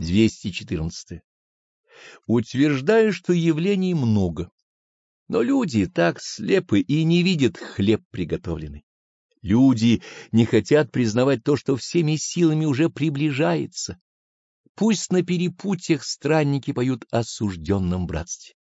214. Утверждаю, что явлений много, но люди так слепы и не видят хлеб приготовленный. Люди не хотят признавать то, что всеми силами уже приближается. Пусть на перепутьях странники поют о сужденном братстве.